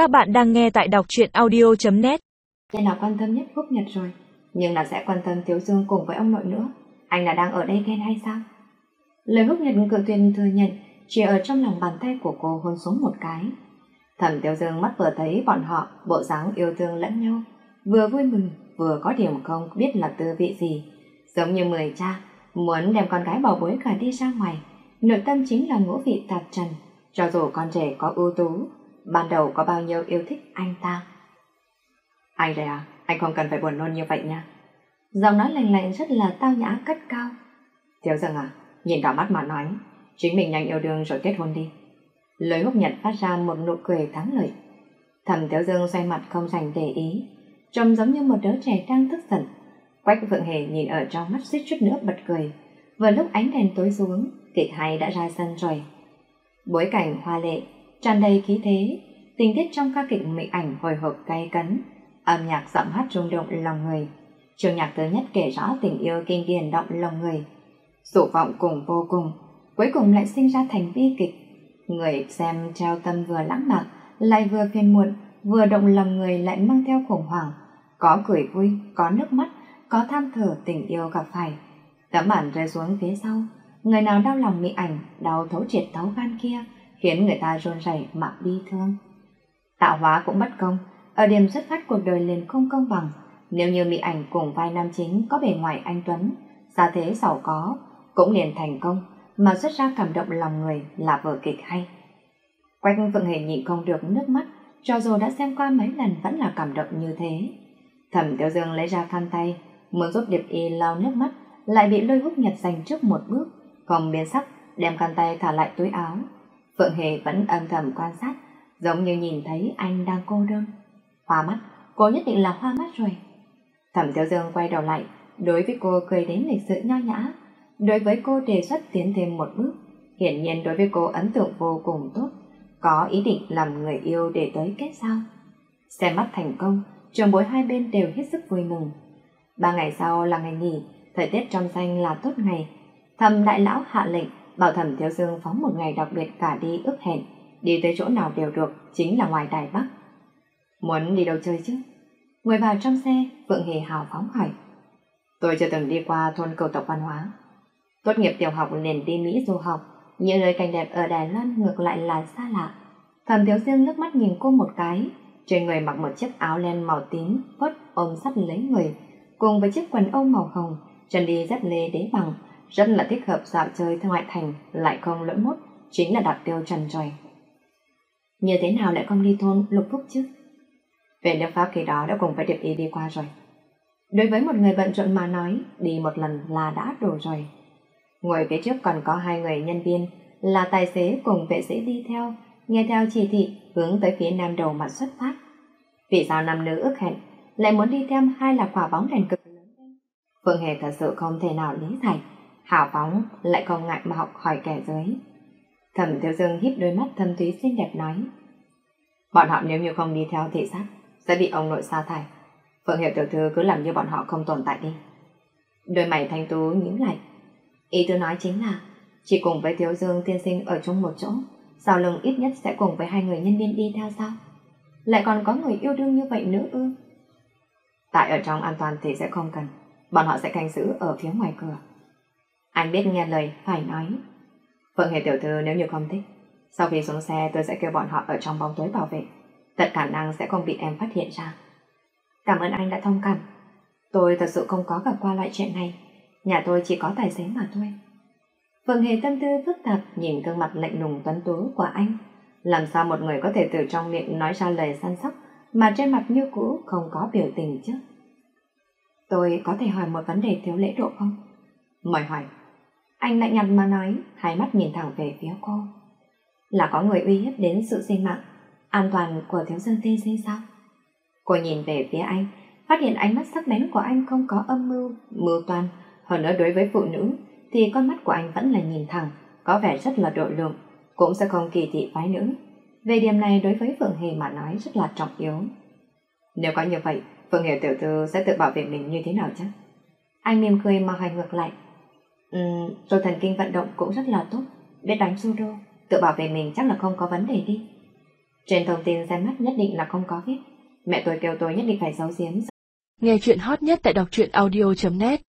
Các bạn đang nghe tại đọc truyện audio.net Nên là quan tâm nhất Phúc Nhật rồi, Nhưng là sẽ quan tâm Thiếu Dương cùng với ông nội nữa. Anh là đang ở đây ghen hay sao? Lời Phúc Nhật cự tuyên thừa nhận, Chỉ ở trong lòng bàn tay của cô hôn xuống một cái. Thẩm Thiếu Dương mắt vừa thấy bọn họ, Bộ dáng yêu thương lẫn nhau. Vừa vui mừng, vừa có điểm không biết là tư vị gì. Giống như mười cha, Muốn đem con gái bảo bối cả đi ra ngoài. Nội tâm chính là ngũ vị tạp trần. Cho dù con trẻ có ưu tú ban đầu có bao nhiêu yêu thích anh ta. Anh đây à, anh không cần phải buồn nôn như vậy nha. Giọng nói lạnh lạnh rất là tao nhã cất cao. Thiếu dần à, nhìn đỏ mắt mà nói, chính mình nhanh yêu đương rồi kết hôn đi. Lời húc nhật phát ra một nụ cười thắng lợi. Thầm Tiểu Dương xoay mặt không dành để ý, trông giống như một đứa trẻ đang tức giận. Quách Phượng Hề nhìn ở trong mắt suýt chút nữa bật cười. Vừa lúc ánh đèn tối xuống, kịch hay đã ra sân rồi. Bối cảnh hoa lệ tràn đầy khí thế, tình tiết trong ca kịch mỹ ảnh hồi hộp cay cấn, âm nhạc giọng hát rung động lòng người. Trường nhạc thứ nhất kể rõ tình yêu kinh điển động lòng người. Dụ vọng cùng vô cùng, cuối cùng lại sinh ra thành bi kịch. Người xem trao tâm vừa lãng mạn, lại vừa phiền muộn, vừa động lòng người lại mang theo khủng hoảng. Có cười vui, có nước mắt, có tham thở tình yêu gặp phải. Tấm bản rơi xuống phía sau, người nào đau lòng mỹ ảnh, đau thấu triệt thấu gan kia, khiến người ta run rẩy mà bi thương. Tạo hóa cũng bất công, ở điểm xuất phát cuộc đời liền không công bằng. Nếu như mỹ ảnh cùng vai nam chính có bề ngoài anh Tuấn, gia thế giàu có, cũng liền thành công, mà xuất ra cảm động lòng người là vở kịch hay. Quách Phượng Hề nhịn không được nước mắt, cho dù đã xem qua mấy lần vẫn là cảm động như thế. Thẩm Tiểu Dương lấy ra khăn tay, muốn giúp Điệp Y lau nước mắt, lại bị lôi hút nhật dành trước một bước, không biến sắc, đem khăn tay thả lại túi áo, Phượng Hề vẫn âm thầm quan sát, giống như nhìn thấy anh đang cô đơn. Hoa mắt, cô nhất định là hoa mắt rồi. Thẩm Tiểu Dương quay đầu lại, đối với cô cười đến lịch sự nho nhã. Đối với cô đề xuất tiến thêm một bước, hiển nhiên đối với cô ấn tượng vô cùng tốt, có ý định làm người yêu để tới kết giao. Xem mắt thành công, trường bối hai bên đều hết sức vui mừng. Ba ngày sau là ngày nghỉ, thời tiết trong xanh là tốt ngày. Thầm đại lão hạ lệnh Bảo thẩm Thiếu Dương phóng một ngày đặc biệt cả đi ước hẹn, đi tới chỗ nào đều được, chính là ngoài Đài Bắc. Muốn đi đâu chơi chứ? Ngồi vào trong xe, Phượng Hề hào phóng hỏi. Tôi chưa từng đi qua thôn cầu tộc văn hóa. Tốt nghiệp tiểu học liền đi Mỹ du học, những nơi cảnh đẹp ở Đài Loan ngược lại là xa lạ. Thẩm Thiếu Dương nước mắt nhìn cô một cái, trên người mặc một chiếc áo len màu tím, vớt ôm sắt lấy người, cùng với chiếc quần âu màu hồng, chân đi dép lê đế bằng, rất là thích hợp dạo chơi theo ngoại thành, lại không lỗi mốt, chính là đặt tiêu trần tròi. Như thế nào lại không đi thôn lục phúc chứ? Về nước pháp khi đó đã cùng với điệp y đi qua rồi. Đối với một người bận rộn mà nói, đi một lần là đã đủ rồi. Ngồi phía trước còn có hai người nhân viên, là tài xế cùng vệ sĩ đi theo, nghe theo chỉ thị, hướng tới phía nam đầu mà xuất phát. Vì sao nam nữ ước hẹn, lại muốn đi thêm hai là quả bóng đèn cực lớn? Phương Hề thật sự không thể nào lý giải hào phóng lại không ngại mà học hỏi kẻ dưới. Thẩm Thiếu Dương híp đôi mắt thâm thúy xinh đẹp nói. Bọn họ nếu như không đi theo thị sát, sẽ bị ông nội sa thải. Phượng Hiệp Tiểu Thư cứ làm như bọn họ không tồn tại đi. Đôi mày thanh tú nhíu lại. Ý tôi nói chính là, chỉ cùng với Thiếu Dương tiên sinh ở chung một chỗ, sau lưng ít nhất sẽ cùng với hai người nhân viên đi theo sao? Lại còn có người yêu đương như vậy nữa ư? Tại ở trong an toàn thì sẽ không cần, bọn họ sẽ canh giữ ở phía ngoài cửa. Anh biết nghe lời, phải nói. Phượng Hề tiểu thư nếu như không thích, sau khi xuống xe tôi sẽ kêu bọn họ ở trong bóng tối bảo vệ. Tận khả năng sẽ không bị em phát hiện ra. Cảm ơn anh đã thông cảm. Tôi thật sự không có gặp qua loại chuyện này. Nhà tôi chỉ có tài xế mà thôi. Phượng Hề tâm tư phức tạp nhìn gương mặt lạnh lùng tuấn tú của anh. Làm sao một người có thể từ trong miệng nói ra lời săn sóc mà trên mặt như cũ không có biểu tình chứ? Tôi có thể hỏi một vấn đề thiếu lễ độ không? Mời hỏi. Anh lạnh nhạt mà nói, hai mắt nhìn thẳng về phía cô. Là có người uy hiếp đến sự sinh mạng, an toàn của thiếu dân tiên sinh sao? Cô nhìn về phía anh, phát hiện ánh mắt sắc bén của anh không có âm mưu, mưu toàn. Hơn nữa đối với phụ nữ, thì con mắt của anh vẫn là nhìn thẳng, có vẻ rất là độ lượng, cũng sẽ không kỳ thị phái nữ. Về điểm này đối với Phượng Hề mà nói rất là trọng yếu. Nếu có như vậy, Phượng Hề tiểu thư sẽ tự bảo vệ mình như thế nào chứ? Anh mỉm cười mà hỏi ngược lại. Ừ, tôi thần kinh vận động cũng rất là tốt, biết đánh judo, tự bảo vệ mình chắc là không có vấn đề đi. Trên thông tin xem mắt nhất định là không có viết. Mẹ tôi kêu tôi nhất định phải giấu giếm. Nghe chuyện hot nhất tại đọc truyện audio.net